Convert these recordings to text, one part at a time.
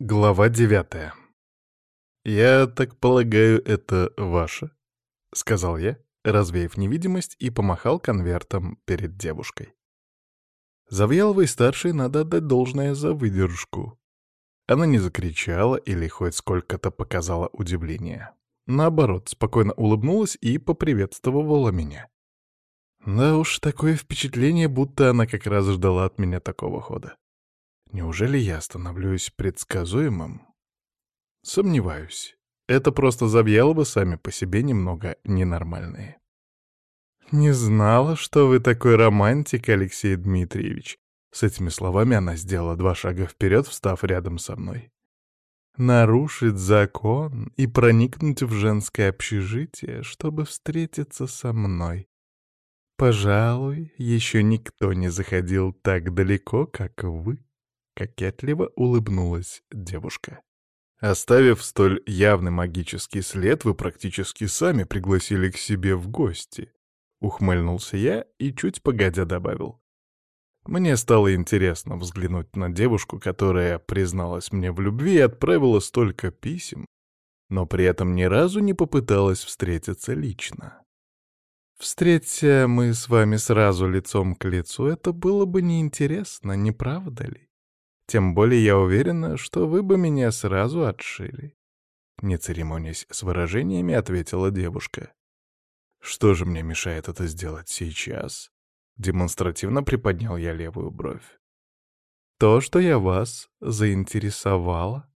Глава девятая. «Я так полагаю, это ваше?» — сказал я, развеяв невидимость и помахал конвертом перед девушкой. Завьяловой-старшей надо отдать должное за выдержку. Она не закричала или хоть сколько-то показала удивление. Наоборот, спокойно улыбнулась и поприветствовала меня. Да уж, такое впечатление, будто она как раз ждала от меня такого хода. Неужели я становлюсь предсказуемым? Сомневаюсь. Это просто Завьяловы сами по себе немного ненормальные. «Не знала, что вы такой романтик, Алексей Дмитриевич». С этими словами она сделала два шага вперед, встав рядом со мной. «Нарушить закон и проникнуть в женское общежитие, чтобы встретиться со мной. Пожалуй, еще никто не заходил так далеко, как вы». Кокетливо улыбнулась девушка. Оставив столь явный магический след, вы практически сами пригласили к себе в гости. Ухмыльнулся я и чуть погодя добавил. Мне стало интересно взглянуть на девушку, которая призналась мне в любви и отправила столько писем, но при этом ни разу не попыталась встретиться лично. Встреться мы с вами сразу лицом к лицу, это было бы неинтересно, не правда ли? Тем более я уверена, что вы бы меня сразу отшили. Не церемонясь с выражениями, ответила девушка. Что же мне мешает это сделать сейчас? Демонстративно приподнял я левую бровь. То, что я вас заинтересовала.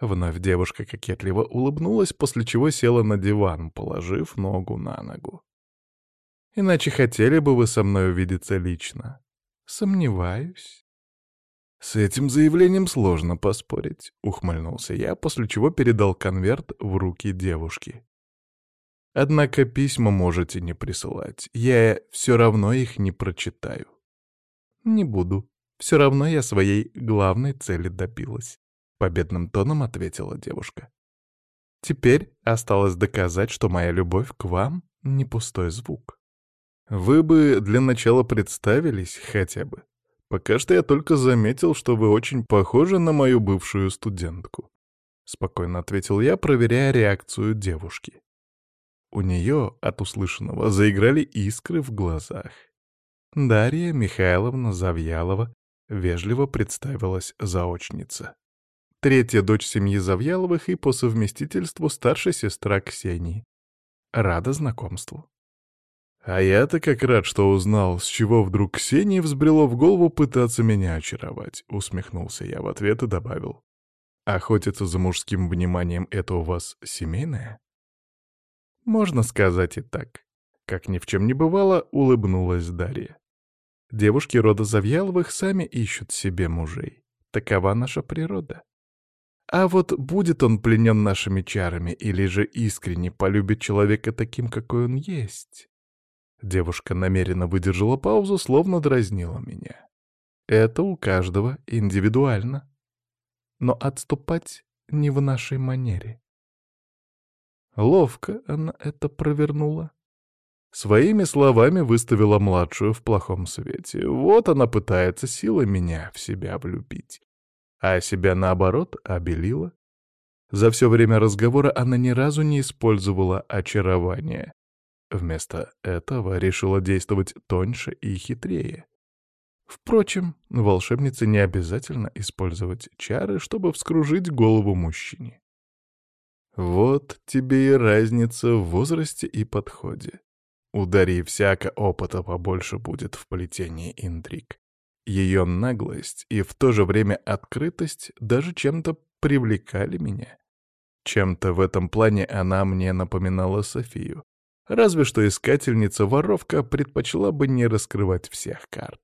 Вновь девушка кокетливо улыбнулась, после чего села на диван, положив ногу на ногу. Иначе хотели бы вы со мной увидеться лично? Сомневаюсь. «С этим заявлением сложно поспорить», — ухмыльнулся я, после чего передал конверт в руки девушки. «Однако письма можете не присылать, я все равно их не прочитаю». «Не буду. Все равно я своей главной цели добилась», — победным тоном ответила девушка. «Теперь осталось доказать, что моя любовь к вам — не пустой звук. Вы бы для начала представились хотя бы», Пока что я только заметил, что вы очень похожи на мою бывшую студентку. Спокойно ответил я, проверяя реакцию девушки. У нее от услышанного заиграли искры в глазах. Дарья Михайловна Завьялова вежливо представилась заочница. Третья дочь семьи Завьяловых и по совместительству старшая сестра Ксении. Рада знакомству. А я-то как рад, что узнал, с чего вдруг Ксении взбрело в голову пытаться меня очаровать. Усмехнулся я в ответ и добавил. Охотиться за мужским вниманием — это у вас семейное? Можно сказать и так. Как ни в чем не бывало, улыбнулась Дарья. Девушки рода Завьяловых сами ищут себе мужей. Такова наша природа. А вот будет он пленен нашими чарами или же искренне полюбит человека таким, какой он есть, Девушка намеренно выдержала паузу, словно дразнила меня. Это у каждого индивидуально. Но отступать не в нашей манере. Ловко она это провернула. Своими словами выставила младшую в плохом свете. Вот она пытается силой меня в себя влюбить. А себя, наоборот, обелила. За все время разговора она ни разу не использовала очарование. Вместо этого решила действовать тоньше и хитрее. Впрочем, волшебнице не обязательно использовать чары, чтобы вскружить голову мужчине. Вот тебе и разница в возрасте и подходе. У Дарьи всяко опыта побольше будет в плетении интриг. Ее наглость и в то же время открытость даже чем-то привлекали меня. Чем-то в этом плане она мне напоминала Софию, Разве что искательница-воровка предпочла бы не раскрывать всех карт.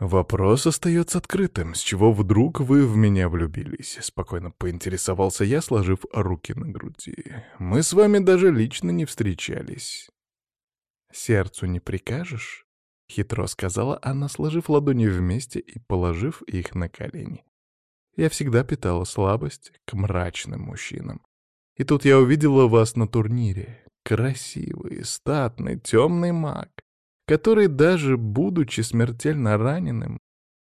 «Вопрос остается открытым. С чего вдруг вы в меня влюбились?» — спокойно поинтересовался я, сложив руки на груди. «Мы с вами даже лично не встречались». «Сердцу не прикажешь?» — хитро сказала она, сложив ладони вместе и положив их на колени. «Я всегда питала слабость к мрачным мужчинам. И тут я увидела вас на турнире. Красивый, статный, темный маг, который даже, будучи смертельно раненым,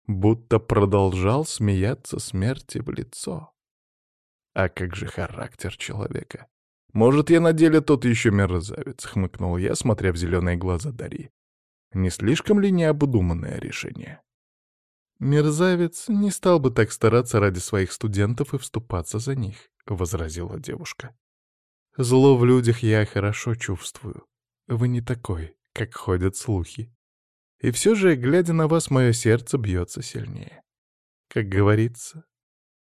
будто продолжал смеяться смерти в лицо. А как же характер человека? Может, я на деле тот еще мерзавец, хмыкнул я, смотря в зеленые глаза Дарьи. Не слишком ли необдуманное решение? Мерзавец не стал бы так стараться ради своих студентов и вступаться за них, возразила девушка. Зло в людях я хорошо чувствую. Вы не такой, как ходят слухи. И все же, глядя на вас, мое сердце бьется сильнее. Как говорится,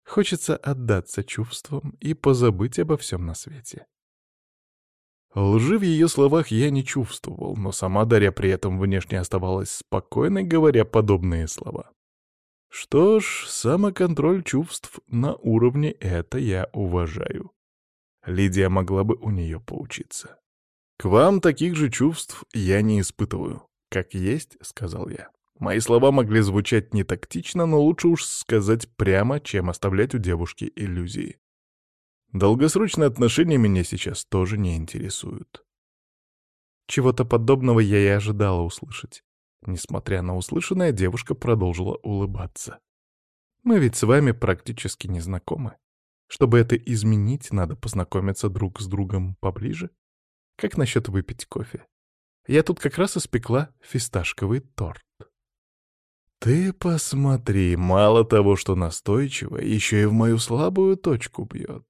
хочется отдаться чувствам и позабыть обо всем на свете. Лжи в ее словах я не чувствовал, но сама Дарья при этом внешне оставалась спокойной, говоря подобные слова. Что ж, самоконтроль чувств на уровне это я уважаю. Лидия могла бы у нее поучиться. К вам таких же чувств я не испытываю. «Как есть», — сказал я. Мои слова могли звучать не тактично, но лучше уж сказать прямо, чем оставлять у девушки иллюзии. Долгосрочные отношения меня сейчас тоже не интересуют. Чего-то подобного я и ожидала услышать. Несмотря на услышанное, девушка продолжила улыбаться. «Мы ведь с вами практически не знакомы. Чтобы это изменить, надо познакомиться друг с другом поближе. Как насчет выпить кофе? Я тут как раз испекла фисташковый торт. Ты посмотри, мало того, что настойчиво, еще и в мою слабую точку бьет.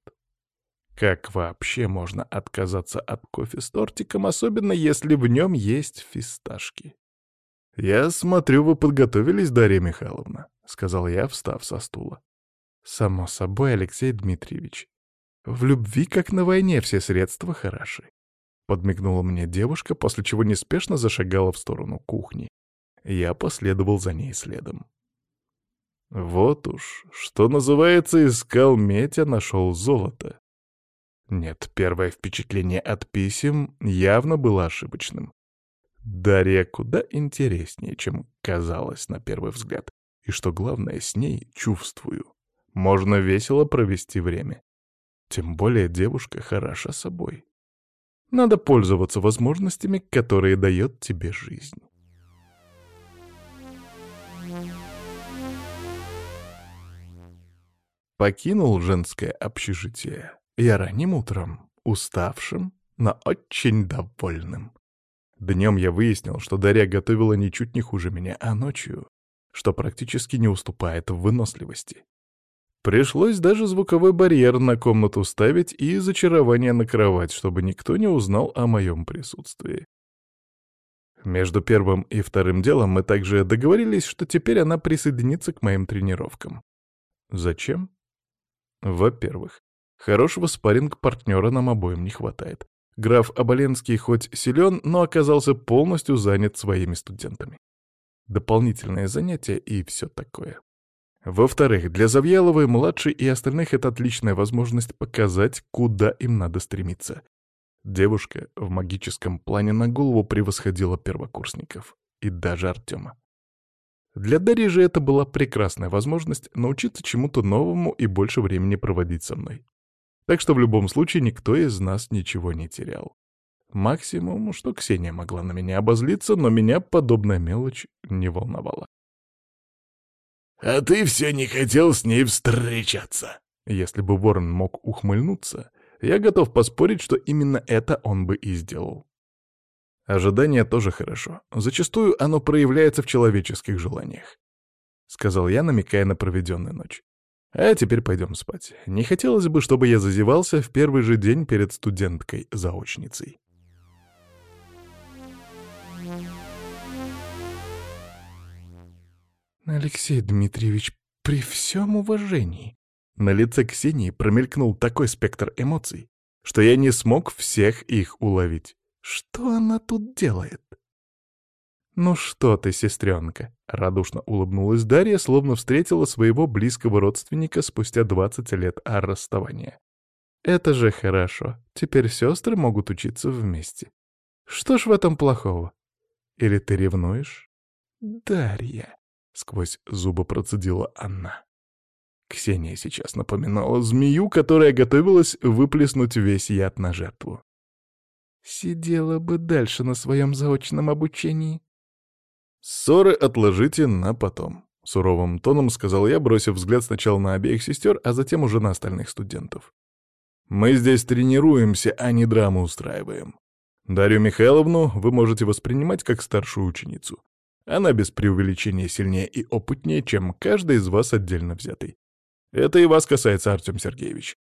Как вообще можно отказаться от кофе с тортиком, особенно если в нем есть фисташки? «Я смотрю, вы подготовились, Дарья Михайловна», — сказал я, встав со стула. «Само собой, Алексей Дмитриевич. В любви, как на войне, все средства хороши. Подмигнула мне девушка, после чего неспешно зашагала в сторону кухни. Я последовал за ней следом. Вот уж, что называется, искал медь, а нашел золото. Нет, первое впечатление от писем явно было ошибочным. Дарья куда интереснее, чем казалось на первый взгляд. И что главное, с ней чувствую. Можно весело провести время. Тем более девушка хороша собой. Надо пользоваться возможностями, которые дает тебе жизнь. Покинул женское общежитие я ранним утром, уставшим, но очень довольным. Днем я выяснил, что Дарья готовила ничуть не хуже меня, а ночью, что практически не уступает в выносливости. Пришлось даже звуковой барьер на комнату ставить и зачарование на кровать, чтобы никто не узнал о моем присутствии. Между первым и вторым делом мы также договорились, что теперь она присоединится к моим тренировкам. Зачем? Во-первых, хорошего спарринг-партнера нам обоим не хватает. Граф Оболенский хоть силен, но оказался полностью занят своими студентами. Дополнительные занятия и все такое. Во-вторых, для Завьяловой-младшей и остальных это отличная возможность показать, куда им надо стремиться. Девушка в магическом плане на голову превосходила первокурсников. И даже Артема. Для Дарьи же это была прекрасная возможность научиться чему-то новому и больше времени проводить со мной. Так что в любом случае никто из нас ничего не терял. Максимум, что Ксения могла на меня обозлиться, но меня подобная мелочь не волновала. А ты все не хотел с ней встречаться. Если бы Ворон мог ухмыльнуться, я готов поспорить, что именно это он бы и сделал. Ожидание тоже хорошо. Зачастую оно проявляется в человеческих желаниях. Сказал я, намекая на проведенную ночь. А теперь пойдем спать. Не хотелось бы, чтобы я зазевался в первый же день перед студенткой-заочницей. Алексей Дмитриевич, при всем уважении. На лице Ксении промелькнул такой спектр эмоций, что я не смог всех их уловить. Что она тут делает? «Ну что ты, сестренка?» — радушно улыбнулась Дарья, словно встретила своего близкого родственника спустя 20 лет от расставания. «Это же хорошо. Теперь сестры могут учиться вместе. Что ж в этом плохого? Или ты ревнуешь?» «Дарья», — сквозь зубы процедила она. Ксения сейчас напоминала змею, которая готовилась выплеснуть весь яд на жертву. «Сидела бы дальше на своем заочном обучении». «Ссоры отложите на потом», — суровым тоном сказал я, бросив взгляд сначала на обеих сестер, а затем уже на остальных студентов. «Мы здесь тренируемся, а не драму устраиваем. Дарью Михайловну вы можете воспринимать как старшую ученицу. Она без преувеличения сильнее и опытнее, чем каждый из вас отдельно взятый. Это и вас касается, Артем Сергеевич.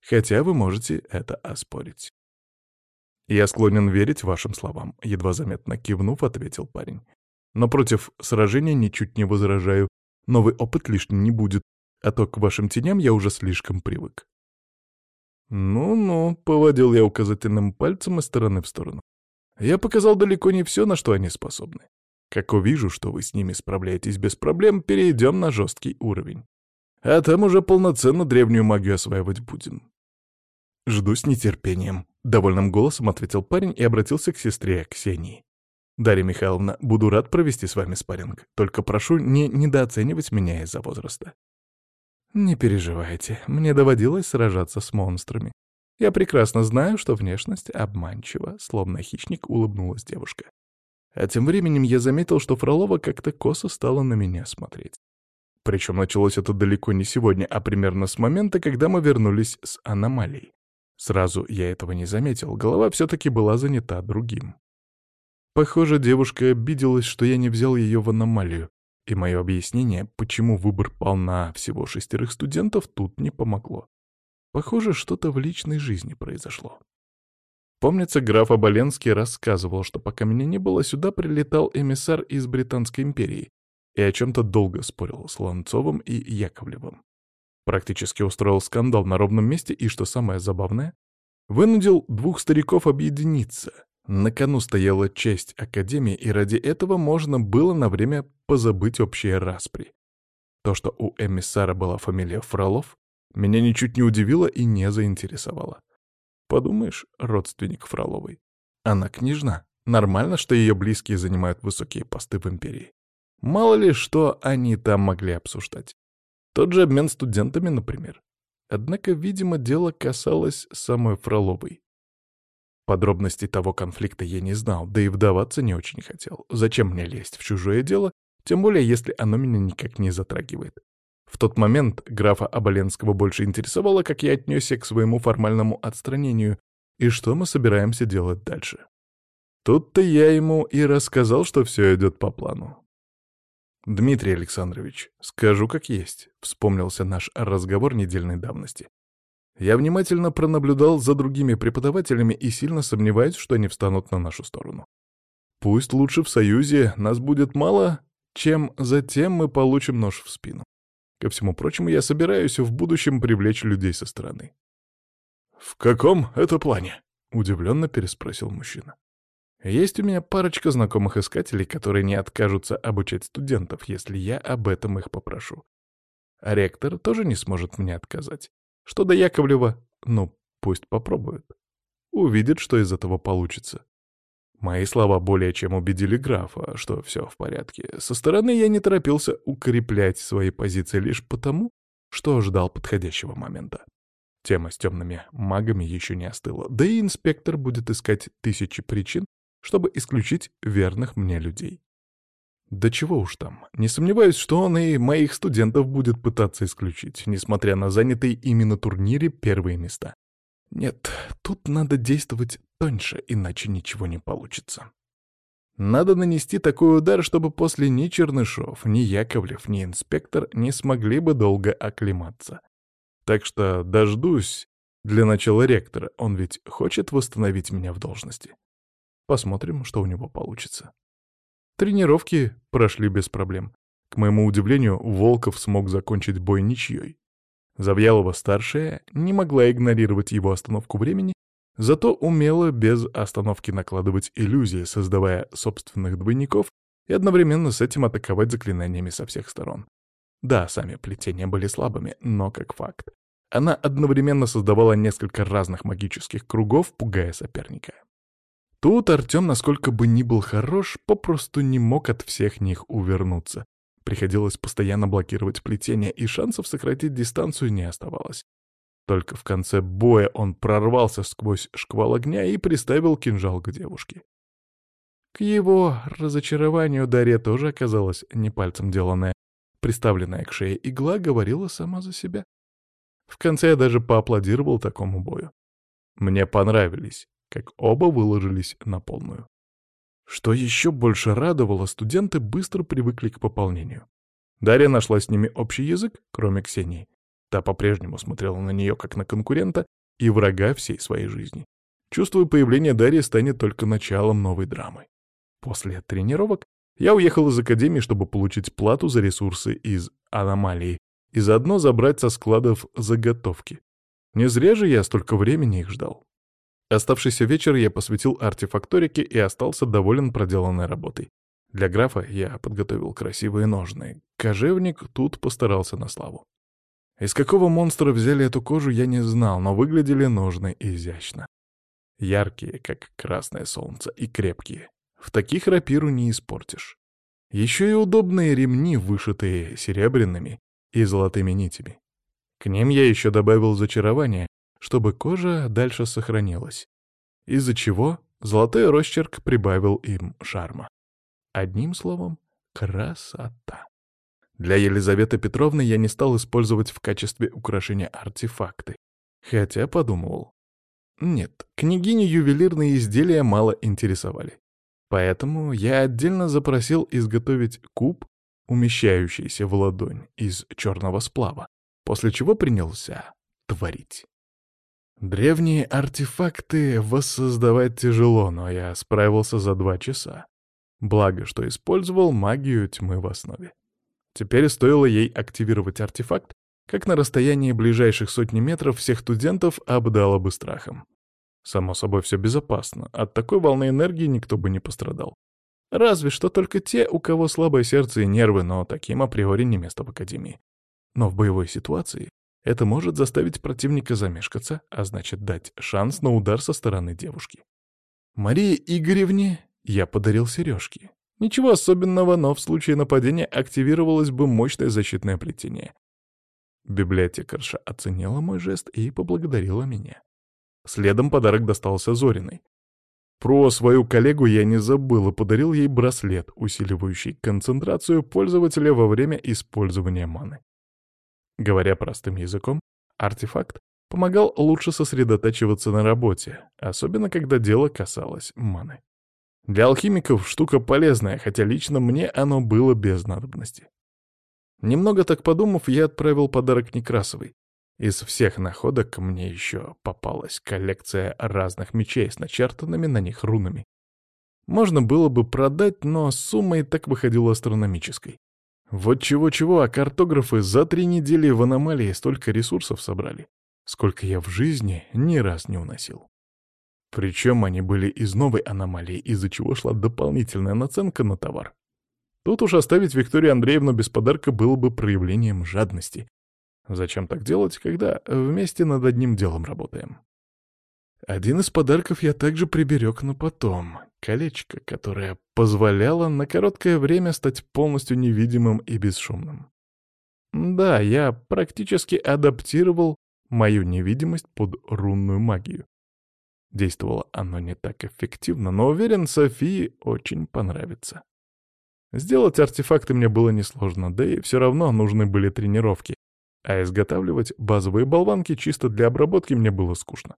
Хотя вы можете это оспорить. Я склонен верить вашим словам, едва заметно кивнув, ответил парень. Но против сражения ничуть не возражаю. Новый опыт лишним не будет, а то к вашим теням я уже слишком привык. «Ну-ну», — поводил я указательным пальцем из стороны в сторону. «Я показал далеко не все, на что они способны. Как увижу, что вы с ними справляетесь без проблем, перейдем на жесткий уровень. А там уже полноценно древнюю магию осваивать будем». «Жду с нетерпением», — довольным голосом ответил парень и обратился к сестре Ксении. «Дарья Михайловна, буду рад провести с вами спарринг. Только прошу не недооценивать меня из-за возраста». «Не переживайте, мне доводилось сражаться с монстрами. Я прекрасно знаю, что внешность обманчива», — словно хищник улыбнулась девушка. А тем временем я заметил, что Фролова как-то косо стала на меня смотреть. Причем началось это далеко не сегодня, а примерно с момента, когда мы вернулись с аномалией. Сразу я этого не заметил, голова все-таки была занята другим. Похоже, девушка обиделась, что я не взял ее в аномалию, и мое объяснение, почему выбор пал на всего шестерых студентов, тут не помогло. Похоже, что-то в личной жизни произошло. Помнится, граф Оболенский рассказывал, что пока меня не было, сюда прилетал эмиссар из Британской империи и о чем-то долго спорил с Ланцовым и Яковлевым. Практически устроил скандал на ровном месте и, что самое забавное, вынудил двух стариков объединиться — на кону стояла честь Академии, и ради этого можно было на время позабыть общие распри. То, что у эмиссара была фамилия Фролов, меня ничуть не удивило и не заинтересовало. Подумаешь, родственник Фроловой. Она княжна. Нормально, что ее близкие занимают высокие посты в империи. Мало ли, что они там могли обсуждать. Тот же обмен студентами, например. Однако, видимо, дело касалось самой Фроловой. Подробностей того конфликта я не знал, да и вдаваться не очень хотел. Зачем мне лезть в чужое дело, тем более если оно меня никак не затрагивает. В тот момент графа Оболенского больше интересовало, как я отнесся к своему формальному отстранению и что мы собираемся делать дальше. Тут-то я ему и рассказал, что все идет по плану. «Дмитрий Александрович, скажу как есть», — вспомнился наш разговор недельной давности. Я внимательно пронаблюдал за другими преподавателями и сильно сомневаюсь, что они встанут на нашу сторону. Пусть лучше в союзе нас будет мало, чем затем мы получим нож в спину. Ко всему прочему, я собираюсь в будущем привлечь людей со стороны. «В каком это плане?» — удивленно переспросил мужчина. «Есть у меня парочка знакомых искателей, которые не откажутся обучать студентов, если я об этом их попрошу. А ректор тоже не сможет мне отказать. Что до Яковлева, ну, пусть попробует. Увидит, что из этого получится. Мои слова более чем убедили графа, что все в порядке. Со стороны я не торопился укреплять свои позиции лишь потому, что ждал подходящего момента. Тема с темными магами еще не остыла, да и инспектор будет искать тысячи причин, чтобы исключить верных мне людей. Да чего уж там. Не сомневаюсь, что он и моих студентов будет пытаться исключить, несмотря на занятые ими на турнире первые места. Нет, тут надо действовать тоньше, иначе ничего не получится. Надо нанести такой удар, чтобы после ни Чернышов, ни Яковлев, ни инспектор не смогли бы долго оклематься. Так что дождусь для начала ректора, он ведь хочет восстановить меня в должности. Посмотрим, что у него получится. Тренировки прошли без проблем. К моему удивлению, Волков смог закончить бой ничьей. Завьялова-старшая не могла игнорировать его остановку времени, зато умела без остановки накладывать иллюзии, создавая собственных двойников и одновременно с этим атаковать заклинаниями со всех сторон. Да, сами плетения были слабыми, но как факт. Она одновременно создавала несколько разных магических кругов, пугая соперника. Тут Артем, насколько бы ни был хорош, попросту не мог от всех них увернуться. Приходилось постоянно блокировать плетение, и шансов сократить дистанцию не оставалось. Только в конце боя он прорвался сквозь шквал огня и приставил кинжал к девушке. К его разочарованию Дарья тоже оказалась не пальцем деланная. Приставленная к шее игла говорила сама за себя. В конце я даже поаплодировал такому бою. Мне понравились, как оба выложились на полную. Что еще больше радовало, студенты быстро привыкли к пополнению. Дарья нашла с ними общий язык, кроме Ксении. Та по-прежнему смотрела на нее как на конкурента и врага всей своей жизни. Чувствую, появление Дарьи станет только началом новой драмы. После тренировок я уехал из академии, чтобы получить плату за ресурсы из аномалии и заодно забрать со складов заготовки. Не зря же я столько времени их ждал. Оставшийся вечер я посвятил артефакторике и остался доволен проделанной работой. Для графа я подготовил красивые ножны. Кожевник тут постарался на славу. Из какого монстра взяли эту кожу, я не знал, но выглядели ножны изящно. Яркие, как красное солнце, и крепкие. В таких рапиру не испортишь. Еще и удобные ремни, вышитые серебряными и золотыми нитями. К ним я еще добавил зачарование, чтобы кожа дальше сохранилась, из-за чего золотой росчерк прибавил им шарма. Одним словом, красота. Для Елизаветы Петровны я не стал использовать в качестве украшения артефакты, хотя подумывал. Нет, княгиню ювелирные изделия мало интересовали. Поэтому я отдельно запросил изготовить куб, умещающийся в ладонь из черного сплава, после чего принялся творить. Древние артефакты воссоздавать тяжело, но я справился за два часа. Благо, что использовал магию тьмы в основе. Теперь стоило ей активировать артефакт, как на расстоянии ближайших сотни метров всех студентов обдало бы страхом. Само собой, все безопасно. От такой волны энергии никто бы не пострадал. Разве что только те, у кого слабое сердце и нервы, но таким априори не место в Академии. Но в боевой ситуации это может заставить противника замешкаться, а значит дать шанс на удар со стороны девушки. Марии Игоревне я подарил сережки. Ничего особенного, но в случае нападения активировалось бы мощное защитное плетение. Библиотекарша оценила мой жест и поблагодарила меня. Следом подарок достался Зориной. Про свою коллегу я не забыл и подарил ей браслет, усиливающий концентрацию пользователя во время использования маны. Говоря простым языком, артефакт помогал лучше сосредотачиваться на работе, особенно когда дело касалось маны. Для алхимиков штука полезная, хотя лично мне оно было без надобности. Немного так подумав, я отправил подарок Некрасовой. Из всех находок мне еще попалась коллекция разных мечей с начертанными на них рунами. Можно было бы продать, но сумма и так выходила астрономической. Вот чего-чего, а картографы за три недели в аномалии столько ресурсов собрали, сколько я в жизни ни раз не уносил. Причем они были из новой аномалии, из-за чего шла дополнительная наценка на товар. Тут уж оставить Викторию Андреевну без подарка было бы проявлением жадности. Зачем так делать, когда вместе над одним делом работаем? Один из подарков я также приберег на потом. Колечко, которое позволяло на короткое время стать полностью невидимым и бесшумным. Да, я практически адаптировал мою невидимость под рунную магию. Действовало оно не так эффективно, но уверен, Софии очень понравится. Сделать артефакты мне было несложно, да и все равно нужны были тренировки, а изготавливать базовые болванки чисто для обработки мне было скучно.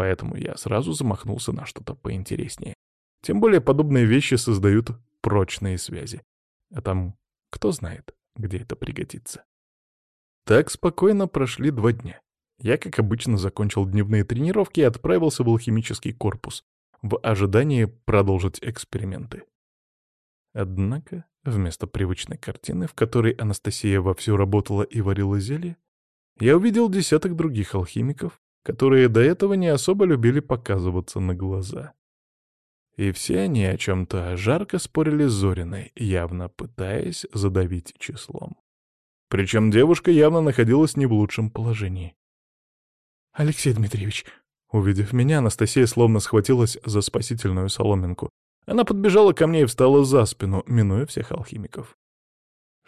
Поэтому я сразу замахнулся на что-то поинтереснее. Тем более подобные вещи создают прочные связи. А там кто знает, где это пригодится. Так спокойно прошли два дня. Я, как обычно, закончил дневные тренировки и отправился в алхимический корпус в ожидании продолжить эксперименты. Однако, вместо привычной картины, в которой Анастасия вовсю работала и варила зелье, я увидел десяток других алхимиков, которые до этого не особо любили показываться на глаза. И все они о чем-то жарко спорили с Зориной, явно пытаясь задавить числом. Причем девушка явно находилась не в лучшем положении. «Алексей Дмитриевич», увидев меня, Анастасия словно схватилась за спасительную соломинку. Она подбежала ко мне и встала за спину, минуя всех алхимиков.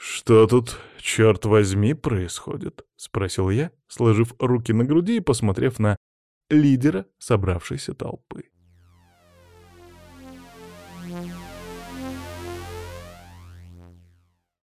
«Что тут, черт возьми, происходит?» — спросил я, сложив руки на груди и посмотрев на лидера собравшейся толпы.